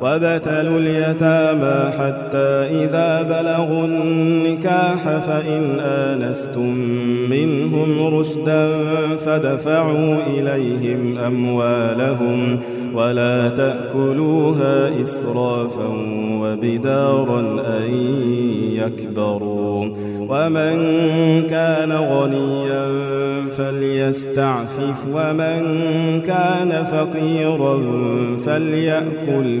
وابتلوا اليتامى حتى إذا بلغوا النكاح فإن آنستم منهم رشدا فدفعوا إليهم أموالهم ولا تأكلوها إسرافا وبدارا أن يكبروا ومن كان غنيا فليستعفف ومن كان فقيرا فليأكل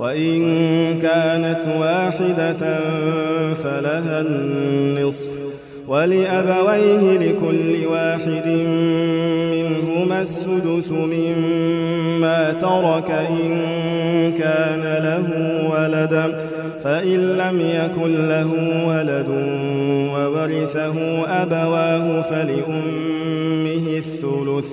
وإن كانت واحدة فلها النصف ولأبويه لكل واحد منهما السدس مما ترك إن كان له ولد فإن لم يكن له ولد وورثه أبواه فلأمه الثلث.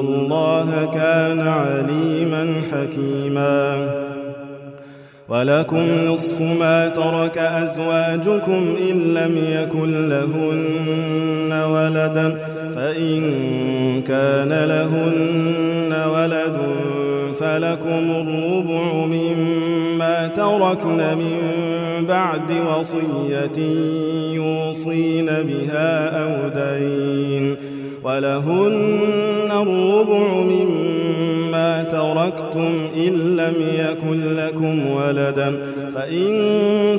الله كان عليما حكيما. ولكم نصف ما ترك أزواجكم إن لم يكن لهن ولدا فإن كان لهن ولد فلكم الربع مما تركن من بعد وصية يوصين بها أو دين. ولهن الربع مما تركتم إن لم يكن لكم ولدا فإن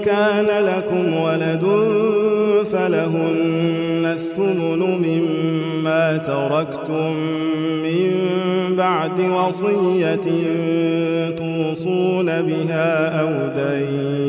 كان لكم ولد فلهن الثمن مما تركتم من بعد وصية توصون بها أو دين.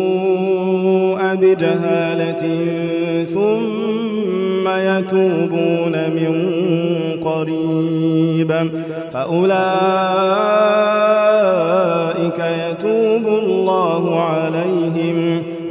بجهالة ثم يتوبون من قريب فأولئك يتوب الله عليهم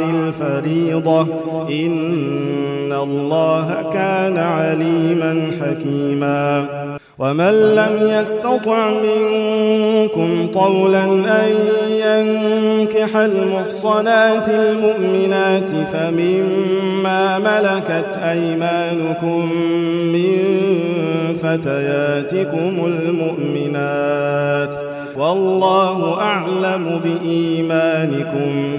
الفريضة. إن الله كان عليما حكيما. ومن لم يستطع منكم طولا أن ينكح المحصنات المؤمنات فمما ملكت أيمانكم من فتياتكم المؤمنات. والله أعلم بإيمانكم.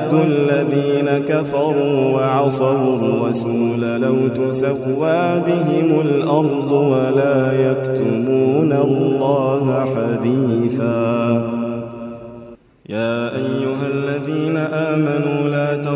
يود الذين كفروا وعصوا الرسول لو تسوى بهم الأرض ولا يكتمون الله حديثا يا أيها الذين آمنوا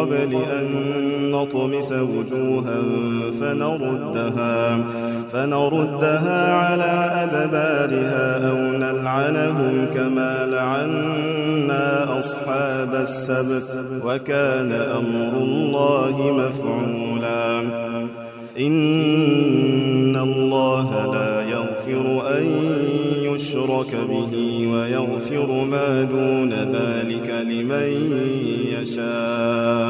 قبل أن نطمس وجوها فنردها فنردها على أدبارها أو نلعنهم كما لعنا أصحاب السبت وكان أمر الله مفعولا. إن الله لا يغفر أن يشرك به ويغفر ما دون ذلك لمن يشاء.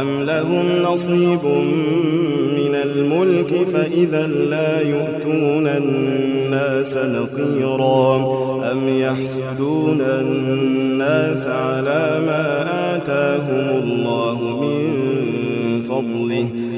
أم لهم نصيب من الملك فإذا لا يؤتون الناس نقيرا أم يحسدون الناس على ما آتاهم الله من فضله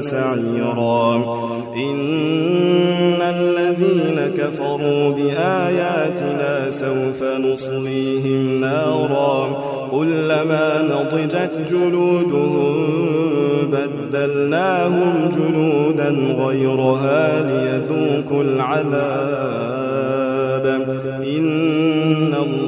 سعيرا. إن الذين كفروا بآياتنا سوف نصليهم نارا. كلما نضجت جلودهم بدلناهم جلودا غيرها ليذوقوا العذاب. إن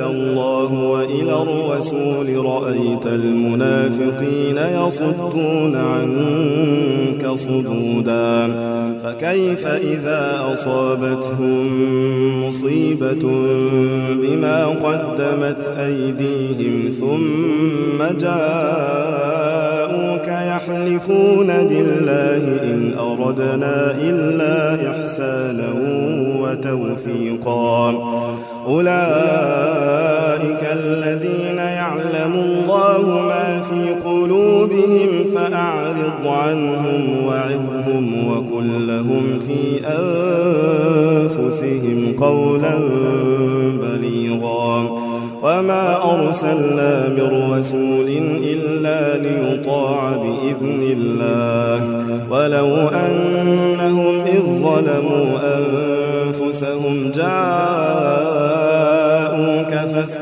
الله وإلى الرسول رأيت المنافقين يصدون عنك صدودا فكيف إذا أصابتهم مصيبة بما قدمت أيديهم ثم جاءوك يحلفون بالله إن أردنا إلا إحسانا وتوفيقا أولئك الذين يعلم الله ما في قلوبهم فأعرض عنهم وعظهم وقل لهم في أنفسهم قولا بليغا. وما أرسلنا من رسول إلا ليطاع بإذن الله. ولو أنهم إذ ظلموا أنفسهم جاءوك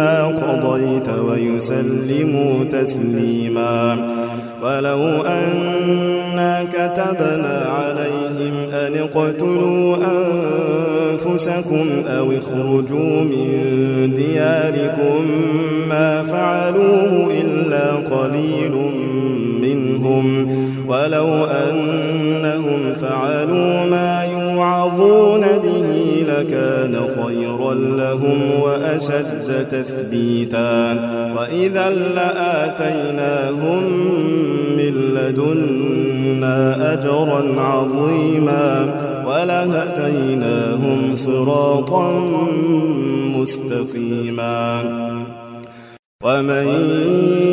قضيت ويسلموا تسليما. ولو أنا كتبنا عليهم أن اقتلوا أنفسكم أو اخرجوا من دياركم ما فعلوه إلا قليل منهم. ولو أنهم فعلوا ما يوعظون به لكان خيرا لهم وأشد تثبيتا. وإذا لآتيناهم من لدنا أجرا عظيما ولهديناهم صراطا مستقيما. ومن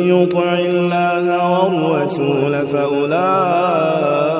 يطع الله والرسول فأولئك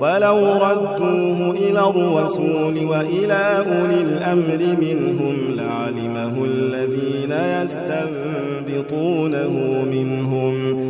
ولو ردوه إلى الرسول وإلى أولي الأمر منهم لعلمه الذين يستنبطونه منهم.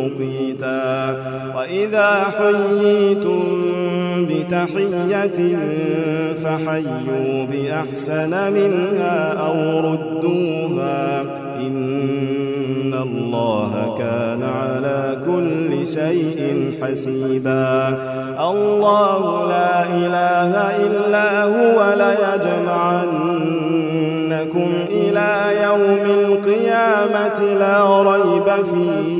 مقيتا. وإذا حييتم بتحية فحيوا بأحسن منها أو ردوها. إن الله كان على كل شيء حسيبا. الله لا إله إلا هو ليجمعنكم إلى يوم القيامة لا ريب فيه.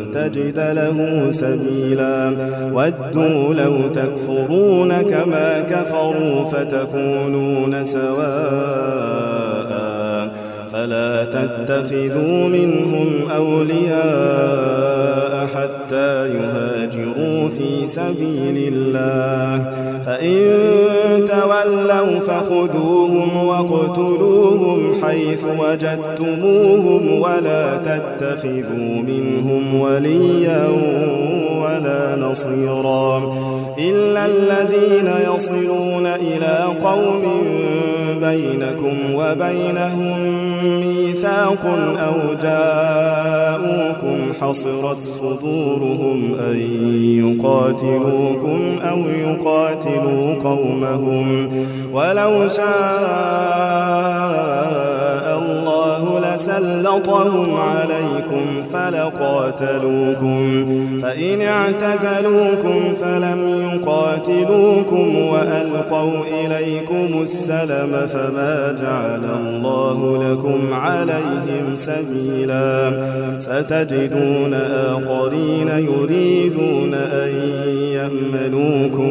تجد له سبيلا. ودوا لو تكفرون كما كفروا فتكونون سواء. فلا تتخذوا منهم أولياء حتى يهاجروا في سبيل الله. فإن تولوا فخذوهم واقتلوهم حيث وجدتموهم ولا تتخذوا منهم وليا ولا نصيرا إلا الذين يصلون إلى قوم بينكم وبينهم ميثاق أو جاءوكم حصرت صدورهم أن يقاتلوكم أو يقاتلوا قومهم ولو شاء الله لسلطهم عليكم فلقاتلوكم فإن اعتزلوكم فلم يقاتلوكم وألقوا إليكم السلم فما جعل الله لكم عليهم سبيلا. ستجدون آخرين يريدون أن يأمنوكم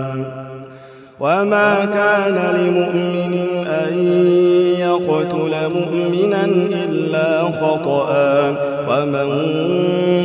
وما كان لمؤمن أن يقتل مؤمنا إلا خطأ. ومن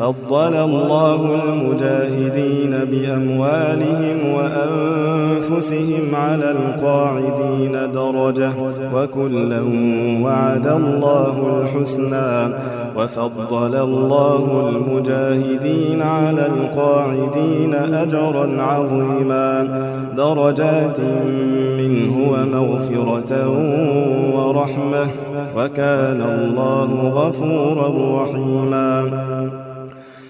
فضل الله المجاهدين بأموالهم وأنفسهم على القاعدين درجة وكلا وعد الله الحسنى وفضل الله المجاهدين على القاعدين أجرا عظيما. درجات منه ومغفرة ورحمة وكان الله غفورا رحيما.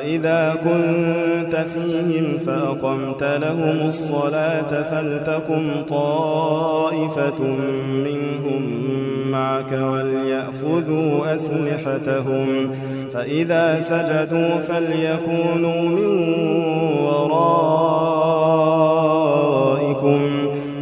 وإذا كنت فيهم فأقمت لهم الصلاة فلتكن طائفة منهم معك وليأخذوا أسلحتهم فإذا سجدوا فليكونوا من ورائكم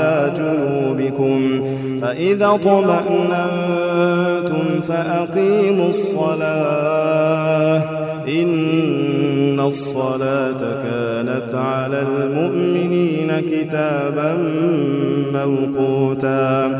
وعلى جنوبكم فإذا طمأنتم فأقيموا الصلاة إن الصلاة كانت على المؤمنين كتابا موقوتا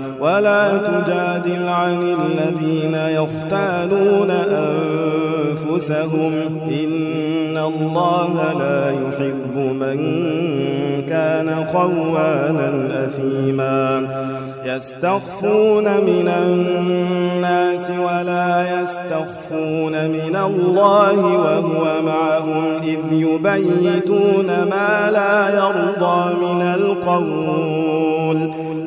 ولا تجادل عن الذين يختالون أنفسهم. إن الله لا يحب من كان خوانا أثيما. يستخفون من الناس ولا يستخفون من الله وهو معهم. إذ يبيتون ما لا يرضى من القول.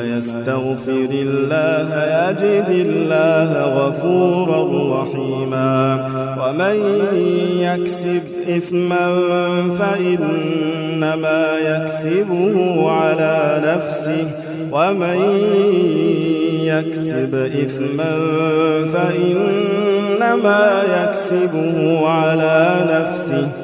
يستغفر الله يجد الله غفورا رحيما. ومن يكسب إثما فإنما يكسبه على نفسه. ومن يكسب إثما فإنما يكسبه على نفسه.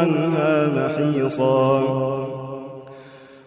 عنها محيصا.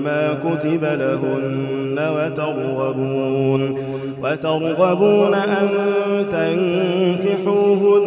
ما كتب لهن وترغبون وترغبون أن تنكحوهن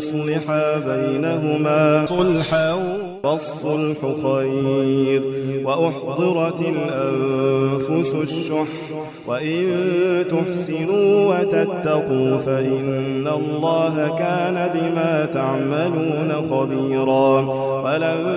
يصلحا بينهما صلحا والصلح خير وأحضرت الأنفس الشح وإن تحسنوا وتتقوا فإن الله كان بما تعملون خبيرا ولن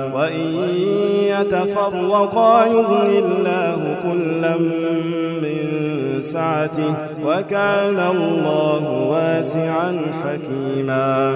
وإن يتفرقا يغني الله كلا من سعته وكان الله واسعا حكيما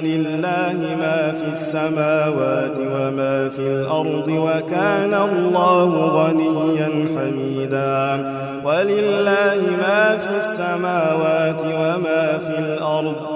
لله ما في السماوات وما في الأرض وكان الله غنيا حميدا. ولله ما في السماوات وما في الأرض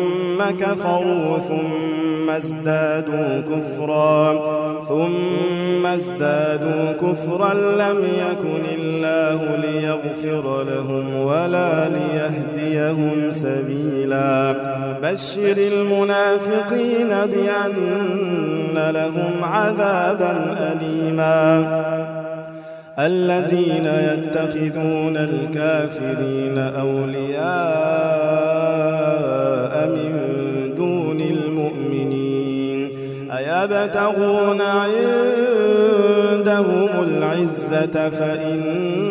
ثم كفروا ثم ازدادوا كفرا. ثم ازدادوا كفرا لم يكن الله ليغفر لهم ولا ليهديهم سبيلا. بشر المنافقين بأن لهم عذابا أليما. الذين يتخذون الكافرين أولياء أيبتغون عندهم العزة فإن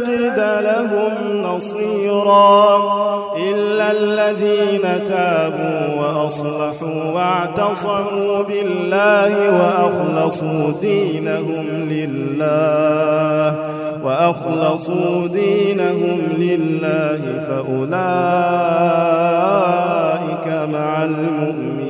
تجد لهم نصيرا إلا الذين تابوا وأصلحوا واعتصموا بالله وأخلصوا دينهم لله وأخلصوا دينهم لله فأولئك مع المؤمنين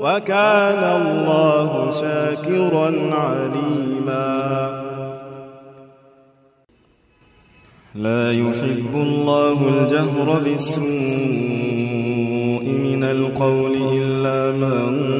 وكان الله شاكرا عليما. لا يحب الله الجهر بالسوء من القول إلا من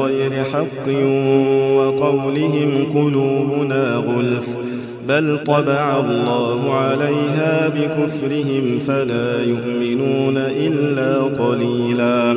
بغير حق وقولهم قلوبنا غلف بل طبع الله عليها بكفرهم فلا يؤمنون إلا قليلا.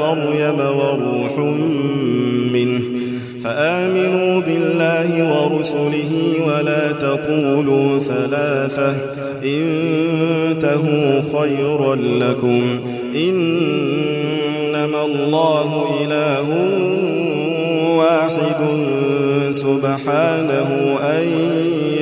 مريم وروح منه. فآمنوا بالله ورسله ولا تقولوا ثلاثة. انتهوا خيرا لكم. إنما الله إله واحد سبحانه أن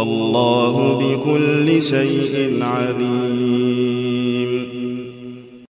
والله بكل شيء عليم.